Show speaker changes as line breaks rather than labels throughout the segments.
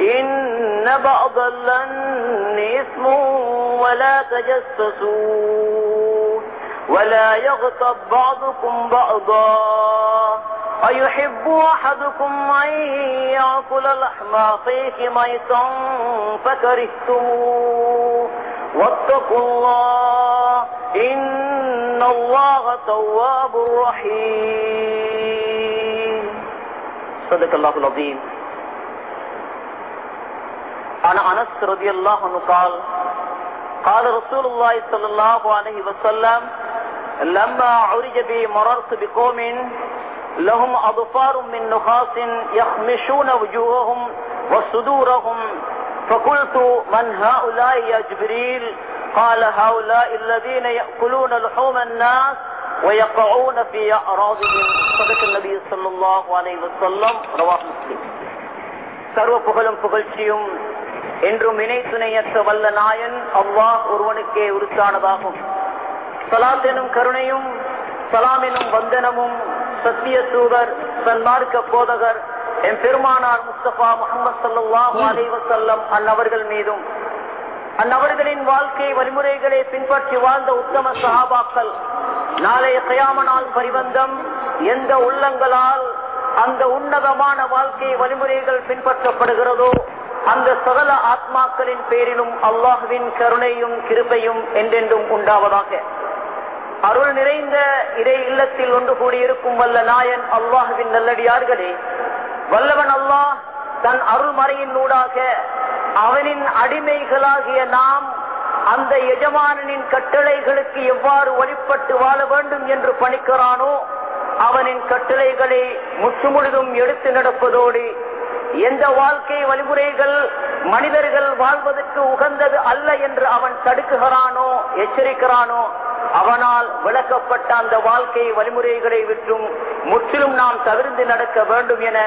إن بعض لن إثم ولا تجسسوا ولا يغتب بعضكم بعضا أيحب أحدكم أن يأكل لحم أخيه ميتا فكرهتموه واتقوا الله إن الله تواب رحيم صدق الله العظيم عن انس رضي الله عنه قال قال رسول الله صلى الله عليه وسلم لما عرج بي مررت بقوم لهم اظفار من نخاس يخمشون وجوههم وصدورهم فقلت من هؤلاء يا جبريل قال هؤلاء الذين يأكلون لحوم الناس ويقعون في أراضهم صدق النبي صلى الله عليه وسلم رواه مسلم சர்வ புகழும் புகழ்ச்சியும் என்றும் இணை துணையற்ற வல்ல நாயன் அவ்வா ஒருவனுக்கே உருத்தானதாகும் சலாத் எனும் கருணையும் சலாம் எனும் வந்தனமும் சத்திய தூதர் சன்மார்க்க போதகர் என் பெருமானார் முஸ்தபா முகமது சல்லாஹூ வசல்லம் அந்நவர்கள் மீதும் அந்நவர்களின் வாழ்க்கை வழிமுறைகளை பின்பற்றி வாழ்ந்த உத்தம சகாபாக்கள் நாளைய கயாமனால் பரிபந்தம் எந்த உள்ளங்களால் அந்த உன்னதமான வாழ்க்கை வழிமுறைகள் பின்பற்றப்படுகிறதோ அந்த சகல ஆத்மாக்களின் பேரிலும் அல்லாஹுவின் கருணையும் கிருபையும் என்றென்றும் உண்டாவதாக அருள் நிறைந்த இறை இல்லத்தில் ஒன்று கூடியிருக்கும் வல்ல நாயன் அல்லாஹுவின் நல்லடியார்களே வல்லவன் அல்லாஹ் தன் அருள் நூடாக அவனின் அடிமைகளாகிய நாம் அந்த எஜமானனின் கட்டளைகளுக்கு எவ்வாறு வழிபட்டு வாழ வேண்டும் என்று பணிக்கிறானோ அவனின் கட்டளைகளை முற்றுமுழுதும் எடுத்து நடப்பதோடு எந்த வாழ்க்கை வழிமுறைகள் மனிதர்கள் வாழ்வதற்கு உகந்தது அல்ல என்று அவன் தடுக்குகிறானோ எச்சரிக்கிறானோ அவனால் விளக்கப்பட்ட அந்த வாழ்க்கை வழிமுறைகளை விற்றும் முற்றிலும் நாம் தவிர்த்து நடக்க வேண்டும் என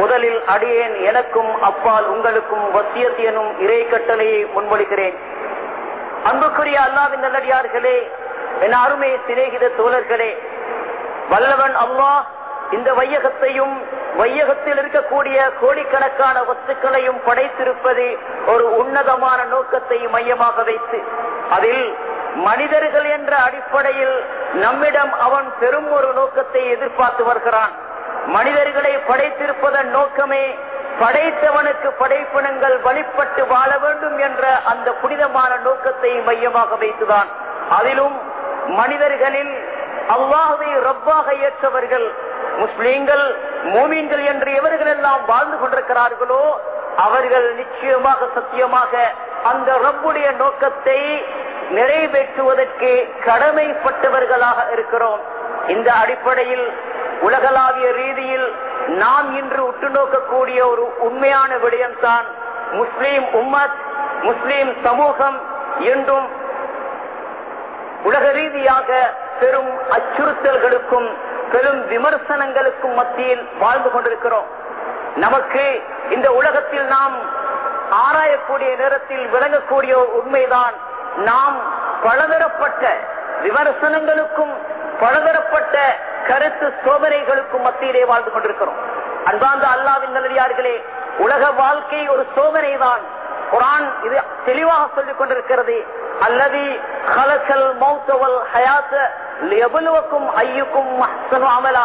முதலில் அடியேன் எனக்கும் அப்பால் உங்களுக்கும் வசியத்தியனும் இறை கட்டளையை முன்மொழிகிறேன் அன்புக்குரிய அல்லாவின் நல்லடியார்களே என் அருமை சிநேகித தோழர்களே வல்லவன் அல்லாஹ் இந்த வையகத்தையும் வையகத்தில் இருக்கக்கூடிய கோடிக்கணக்கான வஸ்துக்களையும் படைத்திருப்பது ஒரு உன்னதமான நோக்கத்தை மையமாக வைத்து அதில் மனிதர்கள் என்ற அடிப்படையில் நம்மிடம் அவன் பெரும் ஒரு நோக்கத்தை எதிர்பார்த்து வருகிறான் மனிதர்களை படைத்திருப்பதன் நோக்கமே படைத்தவனுக்கு படைப்பினங்கள் வழிபட்டு வாழ வேண்டும் என்ற அந்த புனிதமான நோக்கத்தை மையமாக வைத்துதான் அதிலும் மனிதர்களின் அல்லாஹுவை ரப்பாக ஏற்றவர்கள் முஸ்லீம்கள் மோமீன்கள் என்று இவர்கள் எல்லாம் வாழ்ந்து கொண்டிருக்கிறார்களோ அவர்கள் நிச்சயமாக சத்தியமாக அந்த ரப்புடைய நோக்கத்தை நிறைவேற்றுவதற்கு கடமைப்பட்டவர்களாக இருக்கிறோம் இந்த அடிப்படையில் உலகளாவிய ரீதியில் நாம் இன்று உற்று நோக்கக்கூடிய ஒரு உண்மையான விடயம்தான் முஸ்லீம் உம்மத் முஸ்லீம் சமூகம் என்றும் உலக ரீதியாக பெரும் அச்சுறுத்தல்களுக்கும் பெரும் விமர்சனங்களுக்கும் மத்தியில் வாழ்ந்து கொண்டிருக்கிறோம் நமக்கு இந்த உலகத்தில் நாம் ஆராயக்கூடிய நேரத்தில் விளங்கக்கூடிய உண்மைதான் நாம் பலதரப்பட்ட விமர்சனங்களுக்கும் பலதரப்பட்ட கருத்து சோதனைகளுக்கும் மத்தியிலே வாழ்ந்து கொண்டிருக்கிறோம் அன்பாந்த அல்லாவின் நல்லடியார்களே உலக வாழ்க்கை ஒரு சோதனை தான் குரான் இது தெளிவாக சொல்லிக் கொண்டிருக்கிறது அல்லது கலசல் மௌத்தவல் ஹயாத்த எவ்வளவுக்கும் ஐயுக்கும் அமலா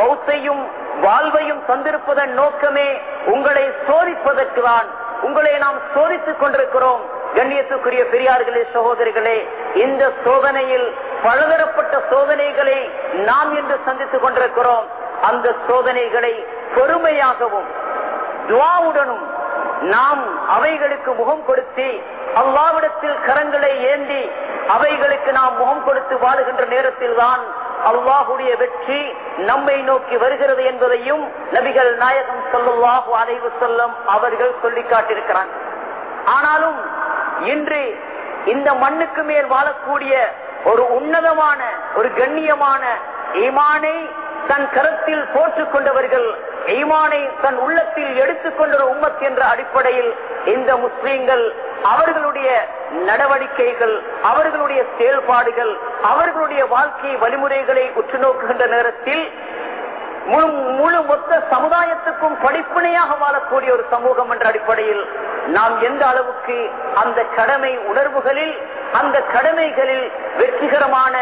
மௌத்தையும் வாழ்வையும் தந்திருப்பதன் நோக்கமே உங்களை சோதிப்பதற்கு தான் உங்களை நாம் சோதித்துக் கொண்டிருக்கிறோம் கண்ணியத்துக்குரிய பெரியார்களே சகோதரிகளே இந்த சோதனையில் பலதரப்பட்ட சோதனைகளை நாம் என்று சந்தித்துக் கொண்டிருக்கிறோம் அந்த சோதனைகளை பொறுமையாகவும் துவாவுடனும் நாம் அவைகளுக்கு முகம் கொடுத்து அல்லாவிடத்தில் கரங்களை ஏந்தி அவைகளுக்கு நாம் முகம் கொடுத்து வாழுகின்ற நேரத்தில் தான் அல்லாஹுடைய வெற்றி நம்மை நோக்கி வருகிறது என்பதையும் நபிகள் நாயகம் சொல்லுவாஹு அறைவு செல்லும் அவர்கள் சொல்லிக் காட்டிருக்கிறாங்க ஆனாலும் இன்று இந்த மண்ணுக்கு மேல் வாழக்கூடிய ஒரு உன்னதமான ஒரு கண்ணியமான இமானை தன் கருத்தில் போற்றுக் கொண்டவர்கள் ஈமானை தன் உள்ளத்தில் எடுத்துக் ஒரு உம்மத் என்ற அடிப்படையில் இந்த முஸ்லீம்கள் அவர்களுடைய நடவடிக்கைகள் அவர்களுடைய செயல்பாடுகள் அவர்களுடைய வாழ்க்கை வழிமுறைகளை உற்று நோக்குகின்ற நேரத்தில் முழு முழு மொத்த சமுதாயத்துக்கும் படிப்பினையாக வாழக்கூடிய ஒரு சமூகம் என்ற அடிப்படையில் நாம் எந்த அளவுக்கு அந்த கடமை உணர்வுகளில் அந்த கடமைகளில் வெற்றிகரமான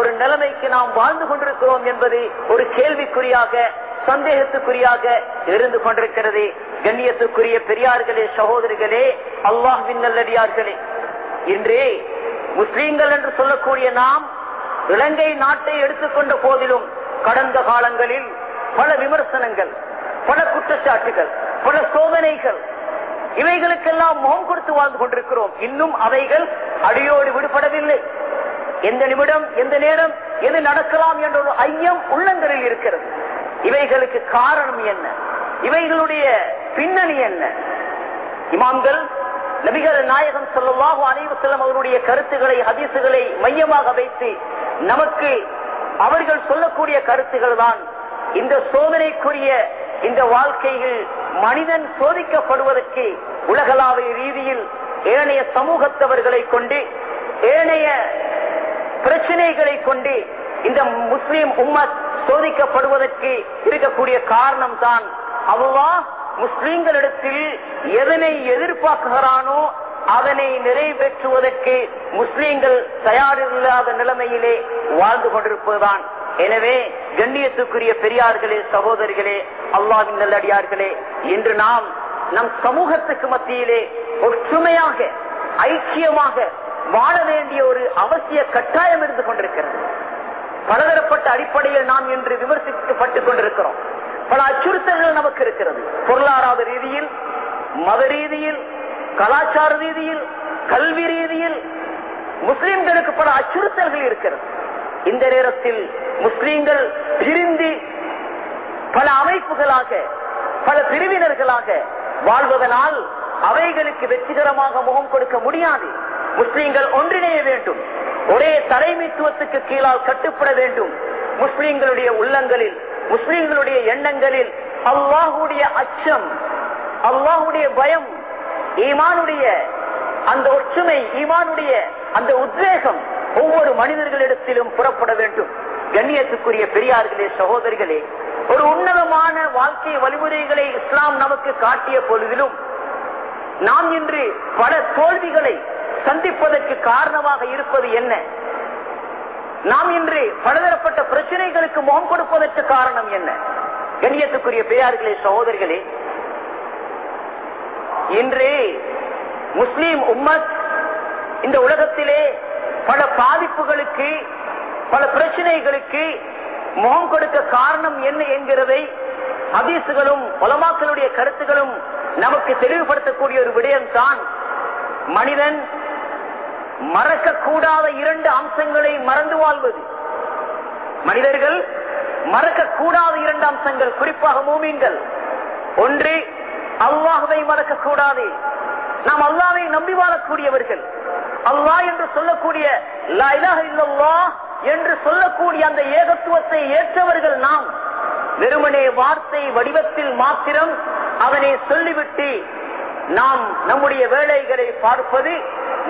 ஒரு நிலைமைக்கு நாம் வாழ்ந்து கொண்டிருக்கிறோம் என்பது ஒரு கேள்விக்குறியாக சந்தேகத்துக்குரியாக இருந்து கொண்டிருக்கிறது கண்ணியத்துக்குரிய பெரியார்களே சகோதரிகளே அல்லாஹின் நல்லடியார்களே இன்றே முஸ்லீம்கள் என்று சொல்லக்கூடிய நாம் இலங்கை நாட்டை எடுத்துக்கொண்ட போதிலும் கடந்த காலங்களில் பல விமர்சனங்கள் பல குற்றச்சாட்டுகள் பல சோதனைகள் இவைகளுக்கெல்லாம் முகம் கொடுத்து வாழ்ந்து கொண்டிருக்கிறோம் இன்னும் அவைகள் அடியோடு விடுபடவில்லை எந்த நிமிடம் எந்த நேரம் எது நடக்கலாம் என்ற ஒரு ஐயம் உள்ளங்களில் இருக்கிறது இவைகளுக்கு காரணம் என்ன இவைகளுடைய பின்னணி என்ன இமாம்கள் நபிகள் நாயகம் சொல்லவாக செல்லும் அவருடைய கருத்துக்களை ஹதீசுகளை மையமாக வைத்து நமக்கு அவர்கள் சொல்லக்கூடிய கருத்துக்கள் தான் இந்த சோதனைக்குரிய இந்த வாழ்க்கையில் மனிதன் சோதிக்கப்படுவதற்கு உலகளாவிய ரீதியில் ஏனைய சமூகத்தவர்களை கொண்டு ஏனைய பிரச்சனைகளை கொண்டு இந்த முஸ்லீம் உம்மத் சோதிக்கப்படுவதற்கு இருக்கக்கூடிய காரணம் தான் அவ்வா முஸ்லீம்களிடத்தில் எதனை எதிர்பார்க்கிறானோ அதனை நிறைவேற்றுவதற்கு முஸ்லீம்கள் தயாரில்லாத நிலைமையிலே வாழ்ந்து கொண்டிருப்பதுதான் எனவே கண்ணியத்துக்குரிய பெரியார்களே சகோதரிகளே அல்லாவின் நல்லடியார்களே இன்று நாம் நம் சமூகத்துக்கு மத்தியிலே ஒற்றுமையாக ஐக்கியமாக வாழ வேண்டிய ஒரு அவசிய கட்டாயம் இருந்து கொண்டிருக்கிறது பலதரப்பட்ட அடிப்படையில் நாம் என்று விமர்சிக்கப்பட்டுக் கொண்டிருக்கிறோம் பல அச்சுறுத்தல்கள் நமக்கு இருக்கிறது பொருளாதார ரீதியில் மத ரீதியில் கலாச்சார ரீதியில் கல்வி ரீதியில் முஸ்லிம்களுக்கு பல அச்சுறுத்தல்கள் இருக்கிறது இந்த நேரத்தில் முஸ்லிம்கள் பிரிந்து பல அமைப்புகளாக பல பிரிவினர்களாக வாழ்வதனால் அவைகளுக்கு வெற்றிகரமாக முகம் கொடுக்க முடியாது முஸ்லிம்கள் ஒன்றிணைய வேண்டும் ஒரே தலைமைத்துவத்துக்கு கீழால் கட்டுப்பட வேண்டும் முஸ்லிம்களுடைய உள்ளங்களில் முஸ்லிம்களுடைய எண்ணங்களில் அல்லாஹுடைய அச்சம் அல்லாஹுடைய பயம் ஈமானுடைய அந்த ஒற்றுமை ஈமானுடைய அந்த உத்வேகம் ஒவ்வொரு மனிதர்களிடத்திலும் புறப்பட வேண்டும் கண்ணியத்துக்குரிய பெரியார்களே சகோதரிகளே ஒரு உன்னதமான வாழ்க்கை வழிமுறைகளை இஸ்லாம் நமக்கு காட்டிய பொழுதிலும் நாம் இன்று பல தோல்விகளை சந்திப்பதற்கு காரணமாக இருப்பது என்ன நாம் இன்று பலதரப்பட்ட பிரச்சனைகளுக்கு முகம் கொடுப்பதற்கு காரணம் என்ன கண்ணியத்துக்குரிய பெரியார்களே சகோதரிகளே இன்று முஸ்லிம் உம்மத் இந்த உலகத்திலே பல பாதிப்புகளுக்கு பல பிரச்சனைகளுக்கு முகம் கொடுக்க காரணம் என்ன என்கிறதை ஹதீசுகளும் பலமாக்களுடைய கருத்துகளும் நமக்கு தெளிவுபடுத்தக்கூடிய ஒரு விடயம் தான் மனிதன் மறக்கக்கூடாத இரண்டு அம்சங்களை மறந்து வாழ்வது மனிதர்கள் மறக்கக்கூடாத இரண்டு அம்சங்கள் குறிப்பாக மூமீன்கள் ஒன்று அல்லாஹுவை கூடாது நாம் அல்லாவை நம்பி வாழக்கூடியவர்கள் அல்லாஹ் என்று சொல்லக்கூடிய என்று சொல்லக்கூடிய அந்த ஏகத்துவத்தை ஏற்றவர்கள் நாம் வெறுமனே வார்த்தை வடிவத்தில் மாத்திரம் அதனை சொல்லிவிட்டு நாம் நம்முடைய வேலைகளை பார்ப்பது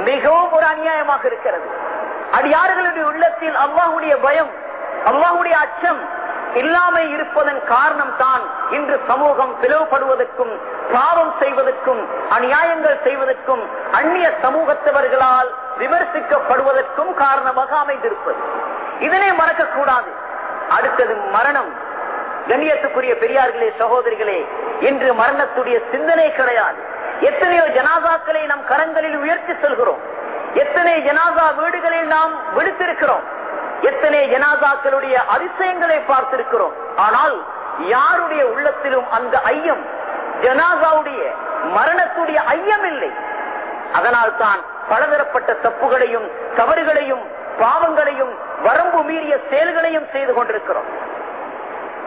மிகவும் ஒரு அநியாயமாக இருக்கிறது அடியார்களுடைய உள்ளத்தில் அவ்வாவுடைய பயம் அவ்வாவுடைய அச்சம் இல்லாமல் இருப்பதன் காரணம் தான் இன்று சமூகம் பிளவுபடுவதற்கும் பாவம் செய்வதற்கும் அநியாயங்கள் செய்வதற்கும் அந்நிய சமூகத்தவர்களால் விமர்சிக்கப்படுவதற்கும் காரணமாக அமைந்திருப்பது இதனை மறக்கக்கூடாது அடுத்தது மரணம் கண்ணியத்துக்குரிய பெரியார்களே சகோதரிகளே இன்று மரணத்துடைய சிந்தனை கிடையாது எத்தனையோ ஜனாதாக்களை நம் கரங்களில் உயர்த்தி செல்கிறோம் எத்தனை ஜனாதா வீடுகளில் நாம் விடுத்திருக்கிறோம் எத்தனை ஜனாதாக்களுடைய அதிசயங்களை பார்த்திருக்கிறோம் ஆனால் யாருடைய உள்ளத்திலும் அந்த ஐயம் ஜனாதாவுடைய மரணத்துடைய ஐயம் இல்லை அதனால் தான் பலதரப்பட்ட தப்புகளையும் தவறுகளையும் பாவங்களையும் வரம்பு மீறிய செயல்களையும் செய்து கொண்டிருக்கிறோம்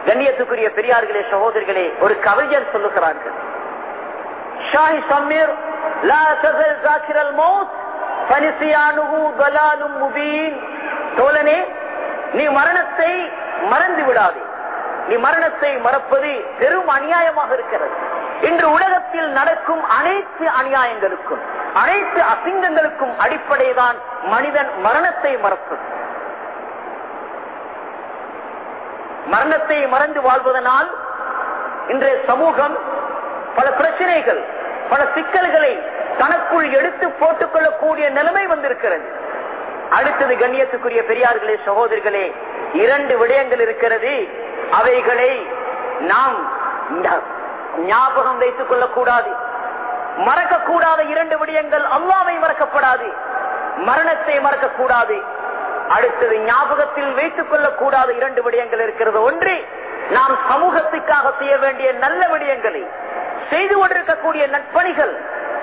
கண்ணியத்துக்குரிய பெரியார்களே சகோதரிகளே ஒரு கவிஞர் சொல்லுகிறார்கள் தோழனே நீ மரணத்தை மறந்து விடாதே நீ மரணத்தை மறப்பது பெரும் அநியாயமாக இருக்கிறது இன்று உலகத்தில் நடக்கும் அனைத்து அநியாயங்களுக்கும் அனைத்து அசிங்கங்களுக்கும் அடிப்படைதான் மனிதன் மரணத்தை மறப்பது மரணத்தை மறந்து வாழ்வதனால் இன்றைய சமூகம் பல பிரச்சனைகள் பல சிக்கல்களை தனக்குள் எடுத்து போட்டுக் கொள்ளக்கூடிய நிலைமை வந்திருக்கிறது அடுத்தது கண்ணியத்துக்குரிய பெரியார்களே சகோதரிகளே இரண்டு விடயங்கள் இருக்கிறது அவைகளை நாம் ஞாபகம் வைத்துக் கொள்ளக்கூடாது மறக்கக்கூடாத இரண்டு விடயங்கள் அல்லாவை மறக்கப்படாது மரணத்தை மறக்கக்கூடாது அடுத்தது ஞாபகத்தில் வைத்துக் கொள்ளக்கூடாத இரண்டு விடயங்கள் இருக்கிறது ஒன்று நாம் சமூகத்துக்காக செய்ய வேண்டிய நல்ல விடயங்களை செய்து கொண்டிருக்கக்கூடிய நட்பணிகள்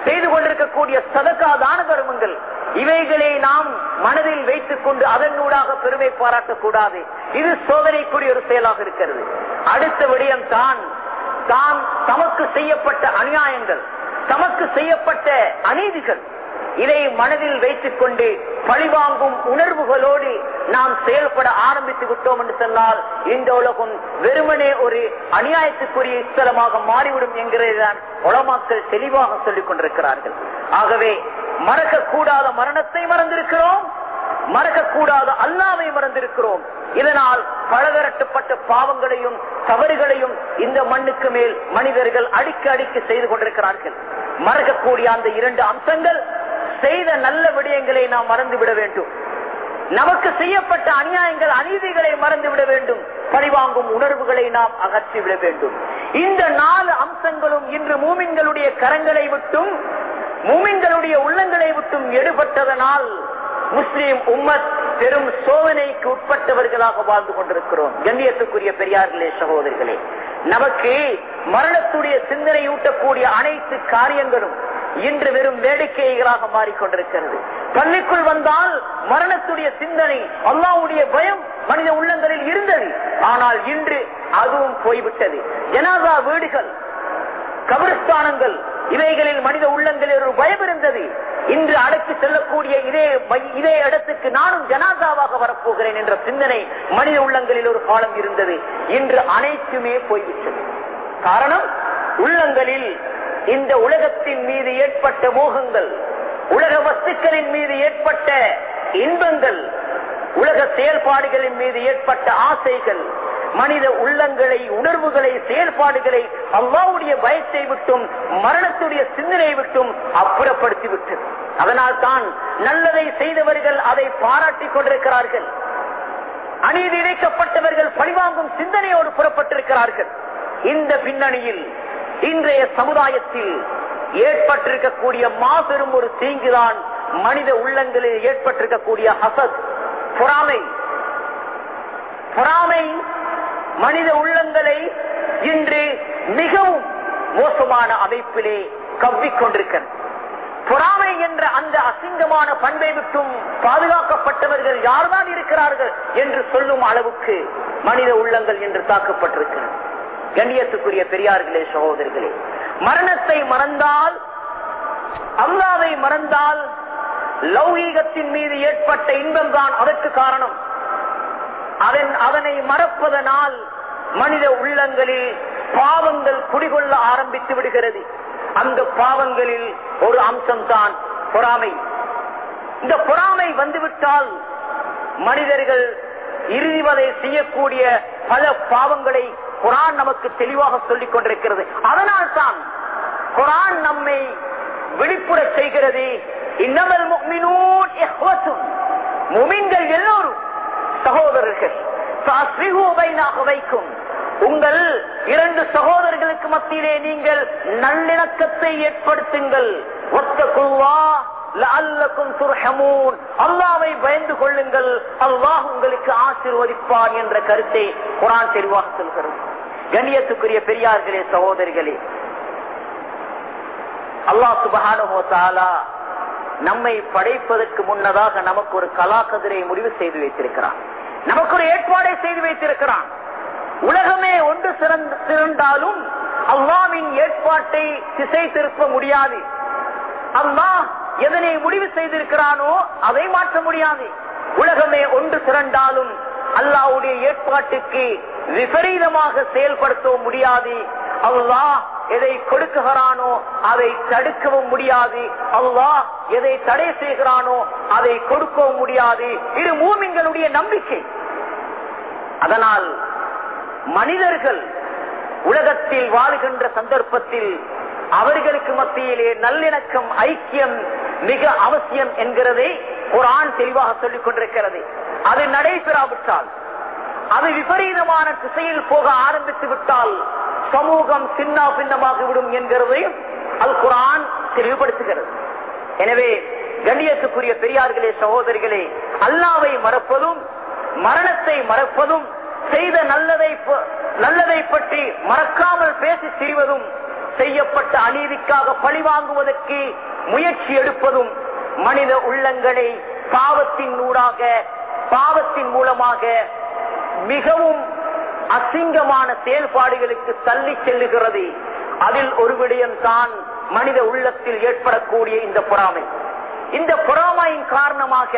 செய்து கொண்டிருக்கக்கூடிய சதக்கா தான தருமங்கள் இவைகளை நாம் மனதில் வைத்துக் கொண்டு அதன் அதனூடாக பெருமை பாராட்டக்கூடாது இது சோதனைக்குரிய ஒரு செயலாக இருக்கிறது அடுத்த விடயம் தான் தான் தமக்கு செய்யப்பட்ட அநியாயங்கள் தமக்கு செய்யப்பட்ட அநீதிகள் இதை மனதில் வைத்துக் கொண்டு பழிவாங்கும் உணர்வுகளோடு நாம் செயல்பட ஆரம்பித்து விட்டோம் என்று சொன்னால் இந்த உலகம் வெறுமனே ஒரு அநியாயத்துக்குரிய ஸ்தலமாக மாறிவிடும் என்கிறதான் உளமாக்கள் தெளிவாக சொல்லிக் கொண்டிருக்கிறார்கள் ஆகவே மறக்கக்கூடாத மரணத்தை மறந்திருக்கிறோம் மறக்கக்கூடாத அல்லாவை மறந்திருக்கிறோம் இதனால் பலதரட்டுப்பட்ட பாவங்களையும் தவறுகளையும் இந்த மண்ணுக்கு மேல் மனிதர்கள் அடிக்க அடிக்க செய்து கொண்டிருக்கிறார்கள் மறக்கக்கூடிய அந்த இரண்டு அம்சங்கள் செய்த நல்ல விடயங்களை நாம் மறந்துவிட வேண்டும் நமக்கு செய்யப்பட்ட அநியாயங்கள் அநீதிகளை மறந்துவிட வேண்டும் பழிவாங்கும் உணர்வுகளை நாம் அகற்றிவிட வேண்டும் இந்த நாலு அம்சங்களும் இன்று மூமின்களுடைய கரங்களை விட்டும் மூமின்களுடைய உள்ளங்களை விட்டும் எடுபட்டதனால் முஸ்லீம் உம்மத் பெரும் சோதனைக்கு உட்பட்டவர்களாக வாழ்ந்து கொண்டிருக்கிறோம் கண்ணியத்துக்குரிய பெரியார்களே சகோதரிகளே நமக்கு மரணத்துடைய சிந்தனை ஊட்டக்கூடிய அனைத்து காரியங்களும் இன்று வெறும் வேடிக்கைகளாக மாறிக்கொண்டிருக்கிறது பள்ளிக்குள் வந்தால் மரணத்துடைய சிந்தனை அல்லாவுடைய பயம் மனித உள்ளங்களில் இருந்தது ஆனால் இன்று அதுவும் போய்விட்டது ஜனாதா வீடுகள் கபிரஸ்தானங்கள் இவைகளில் மனித உள்ளங்களில் ஒரு பயம் இருந்தது இன்று அடக்கி செல்லக்கூடிய இதே இதே இடத்துக்கு நானும் ஜனாதாவாக வரப்போகிறேன் என்ற சிந்தனை மனித உள்ளங்களில் ஒரு காலம் இருந்தது இன்று அனைத்துமே போய்விட்டது காரணம் உள்ளங்களில் இந்த உலகத்தின் மீது ஏற்பட்ட மோகங்கள் உலக வஸ்துக்களின் மீது ஏற்பட்ட இன்பங்கள் உலக செயல்பாடுகளின் மீது ஏற்பட்ட ஆசைகள் மனித உள்ளங்களை உணர்வுகளை செயல்பாடுகளை அவ்வாவுடைய பயத்தை விட்டும் மரணத்துடைய சிந்தனையை விட்டும் அப்புறப்படுத்தி விட்டு அதனால் தான் நல்லதை செய்தவர்கள் அதை பாராட்டிக் கொண்டிருக்கிறார்கள் அநீதி இணைக்கப்பட்டவர்கள் பழிவாங்கும் சிந்தனையோடு புறப்பட்டிருக்கிறார்கள் இந்த பின்னணியில் இன்றைய சமுதாயத்தில் ஏற்பட்டிருக்கக்கூடிய மாபெரும் ஒரு தீங்குதான் மனித உள்ளங்களில் ஏற்பட்டிருக்கக்கூடிய ஹசத் பொறாமை பொறாமை மனித உள்ளங்களை இன்று மிகவும் மோசமான அமைப்பிலே கவ்விக்கொண்டிருக்கிறது பொறாமை என்ற அந்த அசிங்கமான பண்பை விட்டும் பாதுகாக்கப்பட்டவர்கள் யார்தான் இருக்கிறார்கள் என்று சொல்லும் அளவுக்கு மனித உள்ளங்கள் என்று தாக்கப்பட்டிருக்கிறது கண்ணியத்துக்குரிய பெரியார்களே சகோதரர்களே மரணத்தை மறந்தால் அல்லாவை மறந்தால் லௌகீகத்தின் மீது ஏற்பட்ட இன்பம் தான் அதற்கு காரணம் அதன் அதனை மறப்பதனால் மனித உள்ளங்களில் பாவங்கள் குடிகொள்ள ஆரம்பித்து விடுகிறது அந்த பாவங்களில் ஒரு அம்சம்தான் பொறாமை இந்த பொறாமை வந்துவிட்டால் மனிதர்கள் இறுதிவதை செய்யக்கூடிய பல பாவங்களை குரான் நமக்கு தெளிவாக சொல்லிக் கொண்டிருக்கிறது அதனால் தான் குரான் நம்மை விழிப்புற செய்கிறது இன்னமல் எல்லோரும் சகோதரர்கள் உங்கள் இரண்டு சகோதரர்களுக்கு மத்தியிலே நீங்கள் நல்லிணக்கத்தை ஏற்படுத்துங்கள் ஒத்த குழுவா அல்லாவை பயந்து கொள்ளுங்கள் அல்லாஹ் உங்களுக்கு ஆசிர்வதிப்பான் என்ற கருத்தை குரான் தெளிவாக சொல்கிறது கண்ணியத்துக்குரிய பெரியார்களே சகோதரிகளே அல்லா சுபகானுமோத்தாலா நம்மை படைப்பதற்கு முன்னதாக நமக்கு ஒரு கலாக்கதிரை முடிவு செய்து வைத்திருக்கிறான் நமக்கு ஒரு ஏற்பாடை செய்து வைத்திருக்கிறான் உலகமே ஒன்று சிறந்து சிறந்தாலும் அல்லாவின் ஏற்பாட்டை திசை திருப்ப முடியாது அல்லா எதனை முடிவு செய்திருக்கிறானோ அதை மாற்ற முடியாது உலகமே ஒன்று திரண்டாலும் அல்லாவுடைய ஏற்பாட்டுக்கு விபரீதமாக செயல்படுத்த முடியாது அல்லாஹ் எதை கொடுக்குகிறானோ அதை தடுக்கவும் முடியாது அல்லாஹ் எதை தடை செய்கிறானோ அதை கொடுக்கவும் முடியாது இது மூமிங்களுடைய நம்பிக்கை அதனால் மனிதர்கள் உலகத்தில் வாழ்கின்ற சந்தர்ப்பத்தில் அவர்களுக்கு மத்தியிலே நல்லிணக்கம் ஐக்கியம் மிக அவசியம் என்கிறதை ஒரு ஆண் தெளிவாக சொல்லிக் கொண்டிருக்கிறது அது நடைபெறாவிட்டால் அது விபரீதமான திசையில் போக ஆரம்பித்து விட்டால் சமூகம் சின்ன பின்னமாகிவிடும் என்கிறதையும் அல் குரான் தெளிவுபடுத்துகிறது எனவே கண்ணியத்துக்குரிய பெரியார்களே சகோதரிகளே அல்லாவை மறப்பதும் மரணத்தை மறப்பதும் செய்த நல்லதை நல்லதை பற்றி மறக்காமல் பேசி சிரிவதும் செய்யப்பட்ட அநீதிக்காக பழி வாங்குவதற்கு முயற்சி எடுப்பதும் மனித உள்ளங்களை பாவத்தின் நூறாக பாவத்தின் மூலமாக மிகவும் அசிங்கமான செயல்பாடுகளுக்கு தள்ளி செல்லுகிறது அதில் ஒரு விடயம்தான் மனித உள்ளத்தில் ஏற்படக்கூடிய இந்த பொறாமை இந்த பொறாமையின் காரணமாக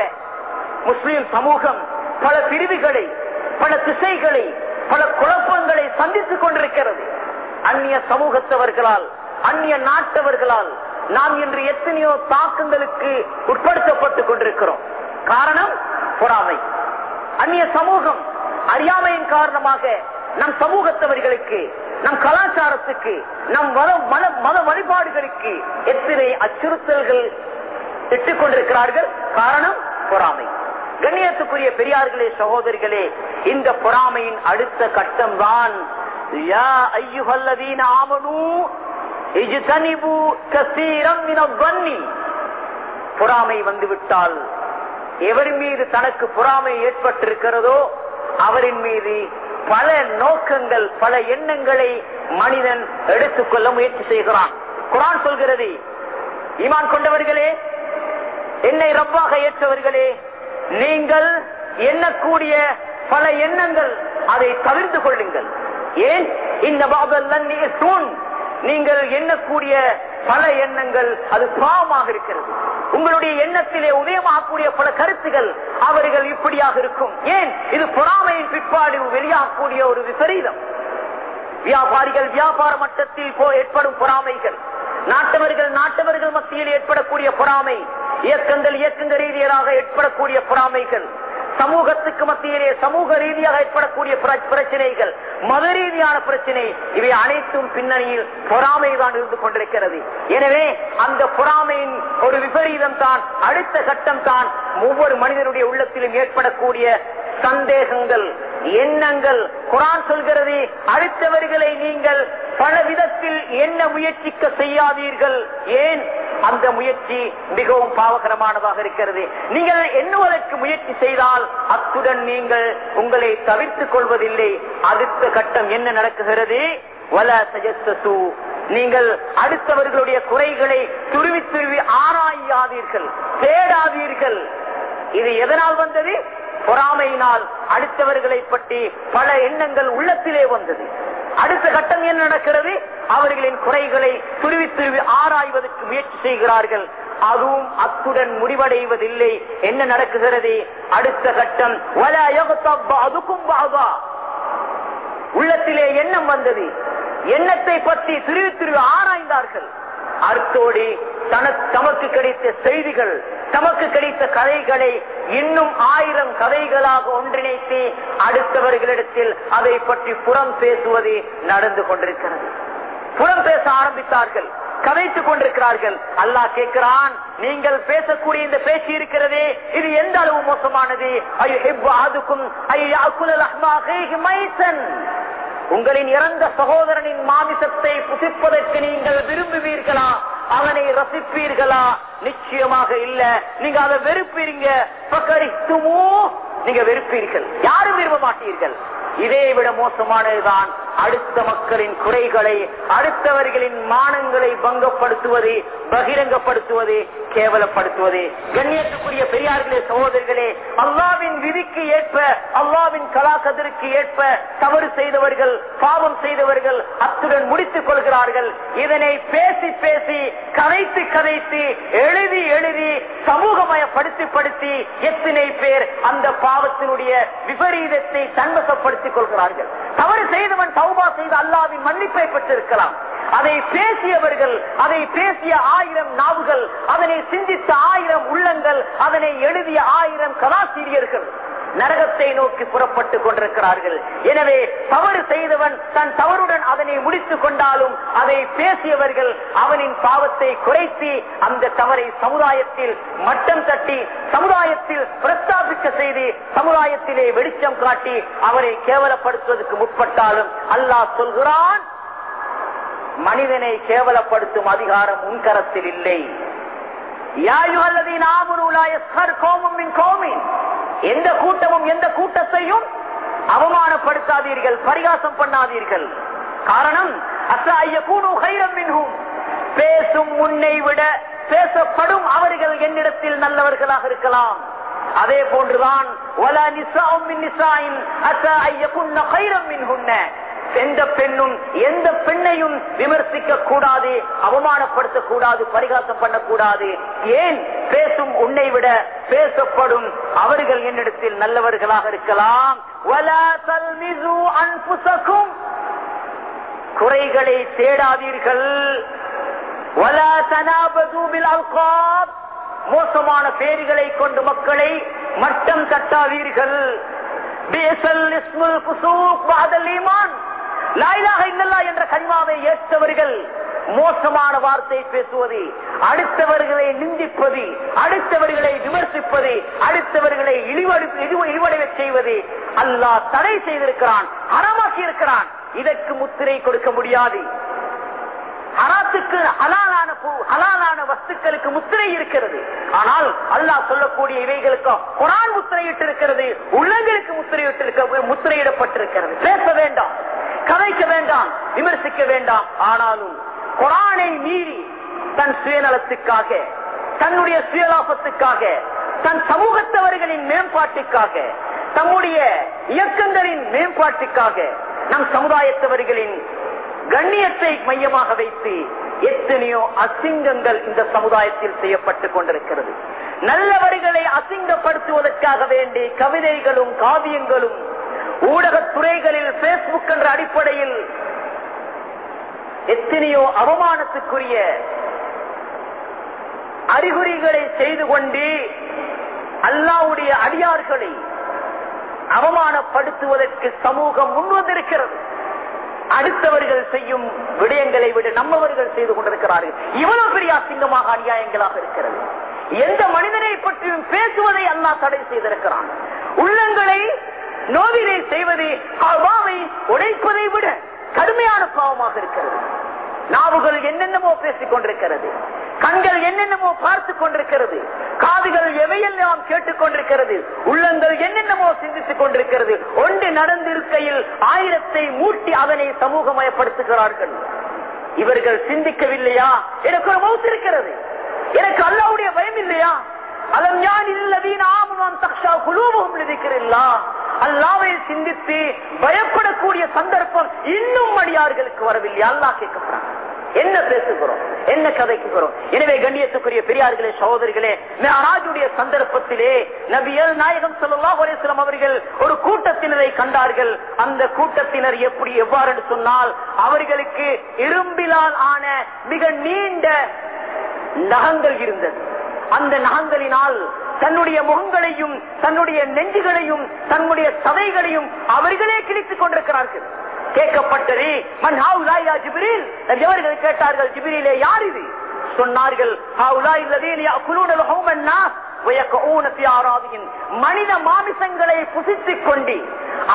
முஸ்லிம் சமூகம் பல பிரிவுகளை பல திசைகளை பல குழப்பங்களை சந்தித்துக் கொண்டிருக்கிறது அந்நிய சமூகத்தவர்களால் அந்நிய நாட்டவர்களால் நாம் இன்று எத்தனையோ தாக்கங்களுக்கு உட்படுத்தப்பட்டுக் கொண்டிருக்கிறோம் காரணம் பொறாமை அந்நிய சமூகம் அறியாமையின் காரணமாக நம் சமூகத்தவர்களுக்கு நம் கலாச்சாரத்துக்கு நம் மத மத வழிபாடுகளுக்கு எத்தனை அச்சுறுத்தல்கள் இட்டுக் கொண்டிருக்கிறார்கள் காரணம் பொறாமை கண்ணியத்துக்குரிய பெரியார்களே சகோதரிகளே இந்த பொறாமையின் அடுத்த கட்டம் தான் يا பொறாமை வந்துவிட்டால் எவரின் மீது தனக்கு பொறாமை ஏற்பட்டிருக்கிறதோ அவரின் மீது பல நோக்கங்கள் பல எண்ணங்களை மனிதன் எடுத்துக்கொள்ள முயற்சி செய்கிறான் குரான் சொல்கிறது ஈமான் கொண்டவர்களே என்னை ரப்பாக ஏற்றவர்களே நீங்கள் எண்ணக்கூடிய பல எண்ணங்கள் அதை தவிர்த்து கொள்ளுங்கள் ஏன் இந்த நீங்கள் எண்ணக்கூடிய பல எண்ணங்கள் அது பாவமாக இருக்கிறது உங்களுடைய எண்ணத்திலே உதயமாகக்கூடிய பல கருத்துகள் அவர்கள் இப்படியாக இருக்கும் ஏன் இது பொறாமையின் பிற்பாடு வெளியாகக்கூடிய ஒரு விபரீதம் வியாபாரிகள் வியாபார மட்டத்தில் ஏற்படும் பொறாமைகள் நாட்டவர்கள் நாட்டவர்கள் மத்தியில் ஏற்படக்கூடிய பொறாமை இயக்கங்கள் இயக்கங்க ரீதியாக ஏற்படக்கூடிய பொறாமைகள் சமூகத்துக்கு மத்தியிலே சமூக ரீதியாக ஏற்படக்கூடிய பிரச்சனைகள் மத ரீதியான பிரச்சனை இவை அனைத்தும் பின்னணியில் பொறாமை தான் இருந்து கொண்டிருக்கிறது எனவே அந்த பொறாமையின் ஒரு விபரீதம் தான் அடுத்த கட்டம் தான் ஒவ்வொரு மனிதனுடைய உள்ளத்திலும் ஏற்படக்கூடிய சந்தேகங்கள் எண்ணங்கள் குரான் சொல்கிறது அடுத்தவர்களை நீங்கள் பல விதத்தில் என்ன முயற்சிக்க செய்யாதீர்கள் ஏன் அந்த முயற்சி மிகவும் பாவகரமானதாக இருக்கிறது நீங்கள் எண்ணுவதற்கு முயற்சி செய்தால் அத்துடன் நீங்கள் உங்களை தவிர்த்துக் கொள்வதில்லை அடுத்த கட்டம் என்ன நடக்குகிறது நீங்கள் அடுத்தவர்களுடைய குறைகளை துருவி துருவி ஆராயாதீர்கள் தேடாதீர்கள் இது எதனால் வந்தது பொறாமையினால் அடுத்தவர்களை பற்றி பல எண்ணங்கள் உள்ளத்திலே வந்தது அடுத்த கட்டம் என்ன நடக்கிறது அவர்களின் குறைகளை துருவி துருவி ஆராய்வதற்கு முயற்சி செய்கிறார்கள் அதுவும் அத்துடன் முடிவடைவதில்லை என்ன நடக்குகிறது அடுத்த கட்டம் அதுக்கும் உள்ளத்திலே எண்ணம் வந்தது எண்ணத்தை பற்றி திருவி திருவி ஆராய்ந்தார்கள் அர்த்தோடி தமக்கு கிடைத்த செய்திகள் தமக்கு கிடைத்த கதைகளை இன்னும் ஆயிரம் கதைகளாக ஒன்றிணைத்து அடுத்தவர்களிடத்தில் அதை பற்றி புறம் பேசுவது நடந்து கொண்டிருக்கிறது புறம் பேச ஆரம்பித்தார்கள் கதைத்துக் கொண்டிருக்கிறார்கள் அல்லாஹ் கேட்கிறான் நீங்கள் பேசக்கூடிய இந்த பேச்சு இருக்கிறதே இது எந்த அளவு மோசமானது உங்களின் இறந்த சகோதரனின் மாமிசத்தை புசிப்பதற்கு நீங்கள் விரும்புவீர்கள் ரசிப்பீர்களா நிச்சயமாக இல்ல நீங்க அதை வெறுப்பீங்க நீங்க வெறுப்பீர்கள் யாரும் விரும்ப மாட்டீர்கள் இதை விட மோசமானதுதான் அடுத்த மக்களின் குறைகளை அடுத்தவர்களின் மானங்களை பங்கப்படுத்துவது பகிரங்கப்படுத்துவது கேவலப்படுத்துவது கண்ணியத்துக்குரிய பெரியார்களே சகோதரர்களே அல்லாவின் விதிக்கு ஏற்ப அல்லாவின் கலாக்கதிற்கு ஏற்ப தவறு செய்தவர்கள் பாவம் செய்தவர்கள் அத்துடன் முடித்துக் கொள்கிறார்கள் இதனை பேசி பேசி கதைத்து கதைத்து எழுதி எழுதி சமூகமயப்படுத்தி படுத்தி எத்தனை பேர் அந்த பாவத்தினுடைய விபரீதத்தை தன்வசப்படுத்திக் கொள்கிறார்கள் தவறு செய்தவன் தௌபா செய்து அல்லாவின் மன்னிப்பை பெற்றிருக்கலாம் அதை பேசியவர்கள் அதை பேசிய ஆயிரம் நாவுகள் அதனை சிந்தித்த ஆயிரம் உள்ளங்கள் அதனை எழுதிய ஆயிரம் கதாசிரியர்கள் நரகத்தை நோக்கி புறப்பட்டுக் கொண்டிருக்கிறார்கள் எனவே தவறு செய்தவன் தன் தவறுடன் அதனை முடித்துக் கொண்டாலும் அதை பேசியவர்கள் அவனின் பாவத்தை குறைத்து அந்த தவறை சமுதாயத்தில் மட்டம் தட்டி சமுதாயத்தில் பிரஸ்தாபிக்க செய்து சமுதாயத்திலே வெளிச்சம் காட்டி அவரை கேவலப்படுத்துவதற்கு முற்பட்டாலும் அல்லாஹ் சொல்கிறான் மனிதனை கேவலப்படுத்தும் அதிகாரம் உன்கரத்தில் இல்லை அல்லது ஆமுன் உலாய கோமும் கோமின் எந்த கூட்டமும் எந்த கூட்டத்தையும் அவமானப்படுத்தாதீர்கள் பரிகாசம் பண்ணாதீர்கள் காரணம் பேசும் முன்னை விட பேசப்படும் அவர்கள் என்னிடத்தில் நல்லவர்களாக இருக்கலாம் அதே போன்றுதான் எந்த பெண்ணும் எந்த பெண்ணையும் விமர்சிக்க கூடாது அவமானப்படுத்த கூடாது பரிகாசம் பண்ணக்கூடாது ஏன் பேசும் உன்னை விட பேசப்படும் அவர்கள் என்னிடத்தில் நல்லவர்களாக இருக்கலாம் குறைகளை தேடாதீர்கள் மோசமான பேரிகளை கொண்டு மக்களை மட்டம் தட்டாதீர்கள் பேசல் இஸ்முல் குசூக் பாதல் ஈமான் லாயிலாக இல்லல்லா என்ற கனிமாவை ஏற்றவர்கள் மோசமான வார்த்தை பேசுவது அடுத்தவர்களை நிந்திப்பது அடுத்தவர்களை விமர்சிப்பது அடுத்தவர்களை இழிவடைய செய்வது அல்லாஹ் தடை செய்திருக்கிறான் அறமாக்கி இருக்கிறான் இதற்கு முத்திரை கொடுக்க முடியாது ஹராத்துக்கு அலாலான அலாலான வஸ்துக்களுக்கு முத்திரை இருக்கிறது ஆனால் அல்லாஹ் சொல்லக்கூடிய இவைகளுக்கும் குரான் முத்திரையிட்டு இருக்கிறது உள்ளங்களுக்கு முத்திரையிட்டு முத்திரையிடப்பட்டிருக்கிறது பேச வேண்டாம் கதைக்க வேண்டாம் விமர்சிக்க வேண்டாம் ஆனாலும் குரானை மீறி தன் சுயநலத்துக்காக தன்னுடைய சுயலாபத்துக்காக தன் சமூகத்தவர்களின் மேம்பாட்டுக்காக தம்முடைய இயக்கங்களின் மேம்பாட்டுக்காக நம் சமுதாயத்தவர்களின் கண்ணியத்தை மையமாக வைத்து எத்தனையோ அசிங்கங்கள் இந்த சமுதாயத்தில் செய்யப்பட்டு கொண்டிருக்கிறது நல்லவர்களை அசிங்கப்படுத்துவதற்காக வேண்டி கவிதைகளும் காவியங்களும் ஊடகத்துறைகளில் பேஸ்புக் என்ற அடிப்படையில் எத்தனையோ அவமானத்துக்குரிய அறிகுறிகளை செய்து கொண்டு அல்லாவுடைய அடியார்களை அவமானப்படுத்துவதற்கு சமூகம் முன்வந்திருக்கிறது அடுத்தவர்கள் செய்யும் விடயங்களை விட நம்மவர்கள் செய்து கொண்டிருக்கிறார்கள் இவ்வளவு பெரிய அசிங்கமாக அநியாயங்களாக இருக்கிறது எந்த மனிதனை பற்றியும் பேசுவதை அல்லா தடை செய்திருக்கிறான் உள்ளங்களை நோவிலே செய்வது அவாவை உடைப்பதை விட கடுமையான பாவமாக இருக்கிறது நாவுகள் என்னென்னமோ பேசிக் கொண்டிருக்கிறது கண்கள் என்னென்னமோ பார்த்துக் கொண்டிருக்கிறது காதுகள் எவையெல்லாம் கேட்டுக் கொண்டிருக்கிறது உள்ளங்கள் என்னென்னமோ சிந்தித்துக் கொண்டிருக்கிறது ஒன்று நடந்திருக்கையில் ஆயிரத்தை மூட்டி அதனை சமூகமயப்படுத்துகிறார்கள் இவர்கள் சிந்திக்கவில்லையா எனக்கு ஒரு மவுத்து இருக்கிறது எனக்கு அல்லாவுடைய பயம் இல்லையா அதன் யான் இல்லதீன் ஆமனான் தக்ஷா குழுவும் இருக்கிறில்லா அல்லாவை சிந்தித்து பயப்படக்கூடிய சந்தர்ப்பம் இன்னும் அடியார்களுக்கு வரவில்லை அல்லா கேட்கப்படுறாங்க என்ன பேசுகிறோம் என்ன கதைக்குகிறோம் எனவே கண்ணியத்துக்குரிய பெரியார்களே சகோதரிகளே மேராஜுடைய சந்தர்ப்பத்திலே நபியல் நாயகம் ஒரே சிலம் அவர்கள் ஒரு கூட்டத்தினரை கண்டார்கள் அந்த கூட்டத்தினர் எப்படி எவ்வாறு சொன்னால் அவர்களுக்கு இரும்பிலால் ஆன மிக நீண்ட நகங்கள் இருந்தது அந்த நகங்களினால் தன்னுடைய முகங்களையும் தன்னுடைய நெஞ்சுகளையும் தன்னுடைய சதைகளையும் அவர்களே கிழித்துக் கொண்டிருக்கிறார்கள் கேட்கப்பட்டது கேட்டார்கள் ஜிபிரிலே யார் இது சொன்னார்கள் மனித மாமிசங்களை புசித்துக் கொண்டு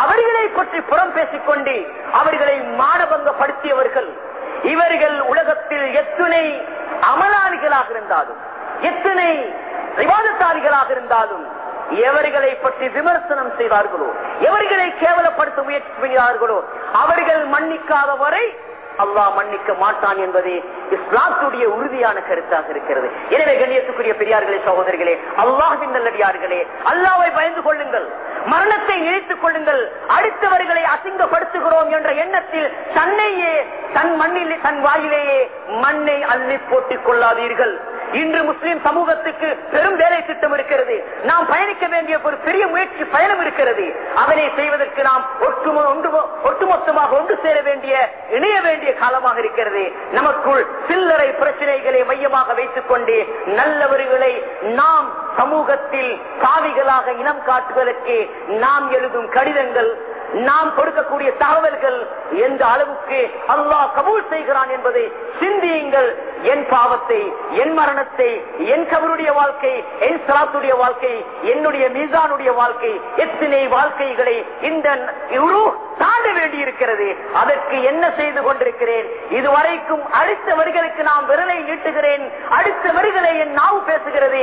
அவர்களை பற்றி புறம் கொண்டு அவர்களை மானபங்கப்படுத்தியவர்கள் இவர்கள் உலகத்தில் எத்தனை அமலானிகளாக இருந்தாலும் எத்தனை விவாதசாரிகளாக இருந்தாலும் எவர்களை பற்றி விமர்சனம் செய்வார்களோ எவர்களை கேவலப்படுத்த முயற்சிக்கிறார்களோ அவர்கள் மன்னிக்காத வரை அல்லா மன்னிக்க மாட்டான் என்பதே இஸ்லாத்துடைய உறுதியான கருத்தாக இருக்கிறது எனவே கண்ணியத்துக்குரிய பெரியார்களே சகோதரிகளே அல்லாஹின் நல்லடியார்களே அல்லாவை பயந்து கொள்ளுங்கள் மரணத்தை நினைத்துக் கொள்ளுங்கள் அடுத்தவர்களை அசிங்கப்படுத்துகிறோம் என்ற எண்ணத்தில் தன்னையே தன் மண்ணிலே தன் வாயிலேயே மண்ணை அள்ளி போட்டுக் கொள்ளாதீர்கள் இன்று முஸ்லிம் சமூகத்துக்கு பெரும் வேலை திட்டம் இருக்கிறது நாம் பயணிக்க வேண்டிய ஒரு பெரிய முயற்சி பயணம் இருக்கிறது அதனை செய்வதற்கு நாம் ஒட்டுமொத்தமாக ஒன்று சேர வேண்டிய இணைய வேண்டிய காலமாக இருக்கிறது நமக்குள் சில்லறை பிரச்சனைகளை மையமாக வைத்துக் கொண்டு நல்லவர்களை நாம் சமூகத்தில் காவிகளாக இனம் காட்டுவதற்கு நாம் எழுதும் கடிதங்கள் நாம் கொடுக்கக்கூடிய தகவல்கள் எந்த அளவுக்கு அல்லாஹ் கபூல் செய்கிறான் என்பதை சிந்தியுங்கள் என் பாவத்தை என் மரணத்தை என் கபருடைய வாழ்க்கை என் சலாத்துடைய வாழ்க்கை என்னுடைய மீசானுடைய வாழ்க்கை எத்தனை வாழ்க்கைகளை இந்த தாண்ட வேண்டியிருக்கிறது அதற்கு என்ன செய்து கொண்டிருக்கிறேன் இதுவரைக்கும் அடுத்த வரிகளுக்கு நான் விரலை நீட்டுகிறேன் வரிகளை என் நாவு பேசுகிறது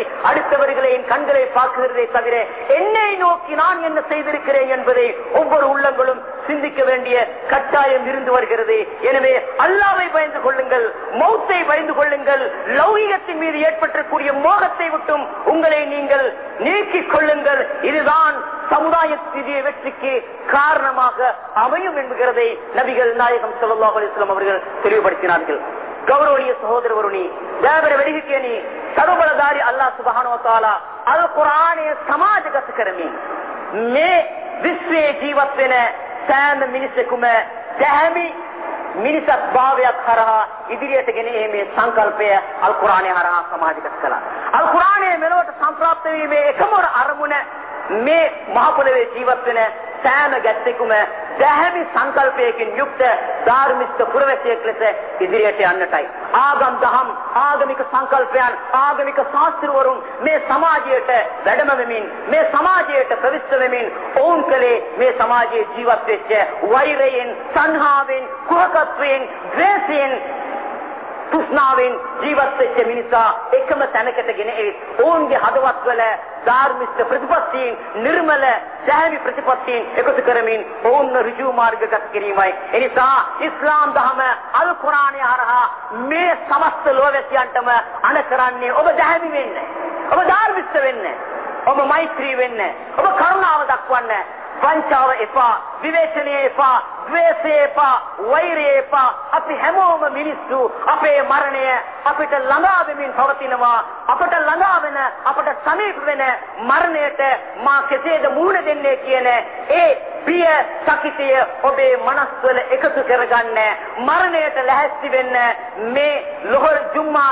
வரிகளை என் கண்களை பார்க்கிறதே தவிர என்னை நோக்கி நான் என்ன செய்திருக்கிறேன் என்பதை ஒவ்வொரு உள்ளங்களும் சிந்திக்க வேண்டிய கட்டாயம் இருந்து வருகிறது எனவே அல்லாவை பயந்து கொள்ளுங்கள் மௌத்தை பயந்து கொள்ளுங்கள் லௌகிகத்தின் மீது ஏற்பட்டக்கூடிய மோகத்தை விட்டும் உங்களை நீங்கள் நீக்கிக் கொள்ளுங்கள் இதுதான் சமுதாய வெற்றிக்கு காரணமாக அமையும் என்கிறதை நபிகள் நாயகம் சல்லாஹ் அலிஸ்லாம் அவர்கள் தெளிவுபடுத்தினார்கள் கௌரவனிய சகோதரவருணி தேவர வெடிகேணி ಸರ್ವಬಲಧಾರಿ ಅಲ್ಲಾ ಸುಬಹಾನು ತಾಲ ಅಲ್ ಕುರಾನೆ ಸಮಾಜಗತಕರಮಿ ಮೇ ವಿಶ್ವೇ ಜೀವತ್ವಿನ සෑම මිනිසෙකුම දැහැමි මිනිසත් භාවයක් හරහා ඉදිරියට ගෙන මේ සංකල්පය අල් කුරාණය හරහා සමාජගත කළා. අල් කුරාණය මෙලොවට සම්ප්‍රාප්ත වීමේ එකම අරමුණ මේ මහ පොළවේ ජීවත් වෙන සෑම ගැත්තෙකුම දැහැමි සංකල්පයකින් යුක්ත ධාර්මිෂ්ඨ පුරවැසියෙක් ලෙස ඉදිරියට යන්නටයි. ආගම් දහම් ආගමික සංකල්පයන් ආගමික ශාස්ත්‍රවරුන් මේ සමාජයට වැඩම වෙමින් මේ සමාජයට ප්‍රවිෂ්ඨ වෙමින් ඔවුන් කලේ මේ සමාජයේ ජීවත් වෙච්ච වෛරයෙන්, සංහාවෙන්, කුහකත්වයෙන්, ද්වේෂයෙන් තෘෂ්ණාවෙන් ජීවත් වෙච්ච මිනිසා එකම තැනකට ගෙන ඒත් ඔවුන්ගේ හදවත්වල ධාර්මික ප්‍රතිපත්තීන් නිර්මල දැහැමි ප්‍රතිපත්තීන් එකතු කරමින් ඔවුන් ඍජු මාර්ගගත කිරීමයි එනිසා ඉස්ලාම් දහම අල් කුරාණය හරහා මේ සමස්ත ලෝකයන්ටම අණ කරන්නේ ඔබ දැහැමි වෙන්න ඔබ ධාර්මික වෙන්න ඔබ මෛත්‍රී වෙන්න ඔබ කරුණාව දක්වන්න වංචාව එපා, විවේචනය එපා, ද්වේෂය එපා, වෛරය එපා. අපි හැමෝම මිනිස්සු අපේ මරණය අපිට ළඟා වෙමින් පවතිනවා. අපට ළඟා වෙන, අපට සමීප වෙන මරණයට මා කෙසේද මුහුණ දෙන්නේ කියන ඒ බිය, සකිතය ඔබේ මනස්වල එකතු කරගන්න. මරණයට ලැහැස්ති වෙන්න මේ ලොහොල් ජුම්මා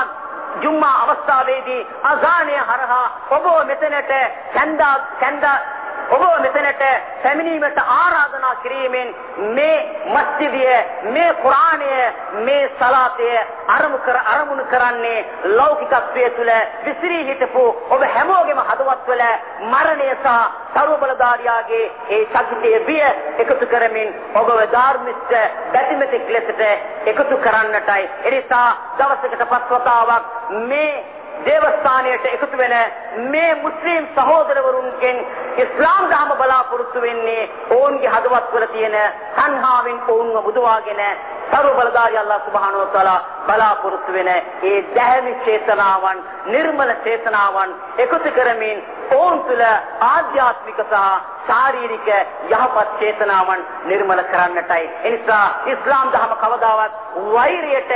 ජුම්මා අවස්ථාවේදී අසානය හරහා ඔබ මෙතනට කැන්දා කැන්දා ඔබ මෙතනට පැමිණීමට ආරාධනා කිරීමෙන් මේ මස්ජිදිය මේ කුරාණය මේ සලාතය අරමු කර අරමුණු කරන්නේ ලෞකිකත්වයේ තුල විසිරී හිටපු ඔබ හැමෝගෙම හදවත්වල මරණය සහ ਸਰව බලධාරියාගේ ඒ ශක්තිය බිය එකතු කරමින් ඔබව ධර්මිෂ්ඨ බැතිමතෙක් ලෙසට එකතු කරන්නටයි එනිසා දවසකට පස් වතාවක් මේ දේවස්ථානයට එකතු වෙන මේ මුස්ලිම් සහෝදරවරුන්ගෙන් ඉස්ලාම් දහම බලාපොරොත්තු වෙන්නේ ඔවුන්ගේ හදවත් වල තියෙන සංහාවෙන් ඔවුන්ව බුදවාගෙන සර්ව බලධාරී අල්ලාහ් සුබ්හානහු වතාලා බලාපොරොත්තු වෙන ඒ දැහැමි චේතනාවන් නිර්මල චේතනාවන් එකතු කරමින් ඔවුන් තුළ ආධ්‍යාත්මික සහ ශාරීරික යහපත් චේතනාවන් නිර්මල කරන්නටයි. එනිසා ඉස්ලාම් දහම කවදාවත් වෛරයට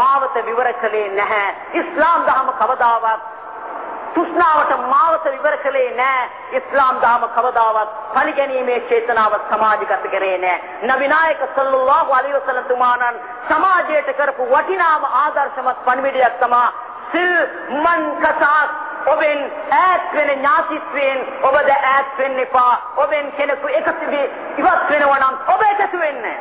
මාවත විවර කළේ නැහැ. ඉස්ලාම් දහම කවදාවත් තෘෂ්ණාවට මාවත විවර කළේ නෑ ඉස්ලාම් දාම කවදාවත් පරිගැනීමේ චේතනාව සමාජගත කරේ නෑ නබිනායක සල්ලල්ලාහු අලයිහි වසල්ලම් තුමාණන් සමාජයට කරපු වටිනාම ආදර්ශමත් පණිවිඩයක් තමයි සිල් මන් කසා ඔබෙන් ඈත් වෙන ඥාතිත්වයෙන් ඔබද ඈත් වෙන්න එපා. ඔබෙන් කෙනෙකු එකසිදී ඉවත් වෙනවා නම් ඔබ එකතු වෙන්නේ.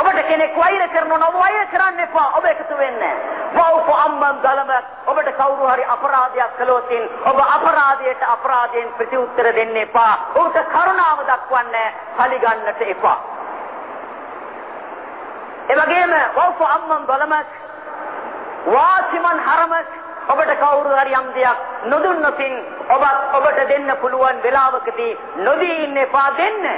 ඔබට කෙනෙක් වෛර කරනවා නම් වෛර කරන්න එපා. ඔබ එකතු වෙන්නේ. වව්ප අම්මන් ගලම ඔබට කවුරු හරි අපරාධයක් කළොතින් ඔබ අපරාධයට අපරාධයෙන් ප්‍රතිඋත්තර දෙන්න එපා. ඔබට කරුණාව දක්වන්න පරිගන්නට එපා. එවැගේම වව්ප අම්මන් බලමක් වාසිමන් හරමක් ඔබට කවුරු හරි යම් දෙයක් නොදුන්නොතින් ඔබත් ඔබට දෙන්න පුළුවන් වෙලාවකදී නොදී ඉන්න එපා දෙන්න.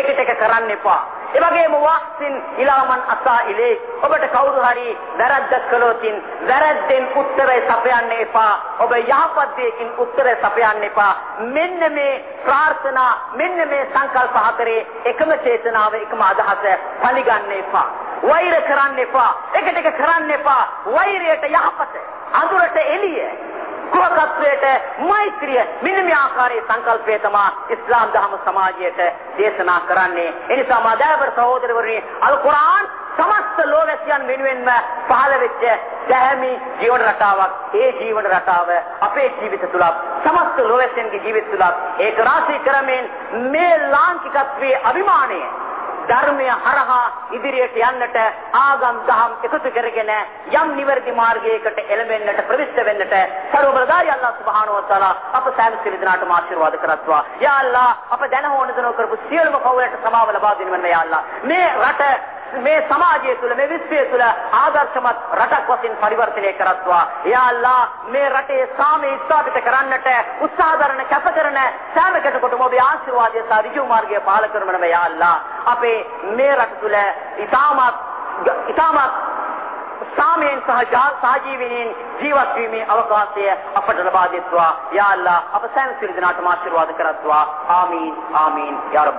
එකට එක කරන්න එපා. ඒ වගේම වාස්සින් ඉලාමන් අසා ඉලේ ඔබට කවුරු හරි වැරද්දක් කළොතින් වැරද්දෙන් උත්තරය සපයන්න එපා. ඔබ යහපත් දෙයකින් උත්තරය සපයන්න එපා. මෙන්න මේ ප්‍රාර්ථනා මෙන්න මේ සංකල්ප හතරේ එකම චේතනාව එකම අදහස පරිගන්න එපා. වෛර කරන්න එපා. එකට එක කරන්න එපා. වෛරයට යහපත අඳුරට එළිය කුහකත්වයට මෛත්‍රිය මෙන්න මේ ආකාරයේ සංකල්පය තමා ඉස්ලාම් දහම සමාජයට දේශනා කරන්නේ එනිසා මාදෑවර සහෝදරවරුනි අල් කුරාන් සමස්ත ලෝකයන් වෙනුවෙන්ම පහළ වෙච්ච දැහැමි ජීවන රටාවක් ඒ ජීවන රටාව අපේ ජීවිත තුල සමස්ත ලෝකයන්ගේ ජීවිත තුල ඒක රාශී කරමින් මේ ලාංකිකත්වයේ අභිමානය ධර්මය හරහා ඉදිරියට යන්නට ආගම් දහම් එකතු කරගෙන යම් නිවැරදි මාර්ගයකට එළඹෙන්නට ප්‍රවිෂ්ඨ වෙන්නට සර්වබලධාරී අල්ලාහ් සුබ්හානහු වතාලා අප සෑම සිරි දිනාටම ආශිර්වාද කරත්වා යා අල්ලාහ් අප දැන හෝ නොදැන කරපු සියලුම පවුලට සමාව ලබා දෙන්න යා අල්ලාහ් මේ රට මේ සමාජය තුළ මේ විශ්වය තුළ ආදර්ශමත් රටක් වශයෙන් පරිවර්තනය කරත්වා. යා අල්ලා මේ රටේ සාමය ස්ථාපිත කරන්නට උත්සාහ කරන කැප කරන සෑම කෙනෙකුටම ඔබේ ආශිර්වාදය සහ ඍජු මාර්ගය පාල කරනම යා අල්ලා අපේ මේ රට තුළ ඉතාමත් ඉතාමත් සාමයෙන් සහ සහජීවනයෙන් ජීවත් වීමේ අවකාශය අපට ලබා දෙත්වා යා අල්ලා අප සෑම සිරිදනාටම ආශිර්වාද කරත්වා ආමීන් ආමීන් යා රබ්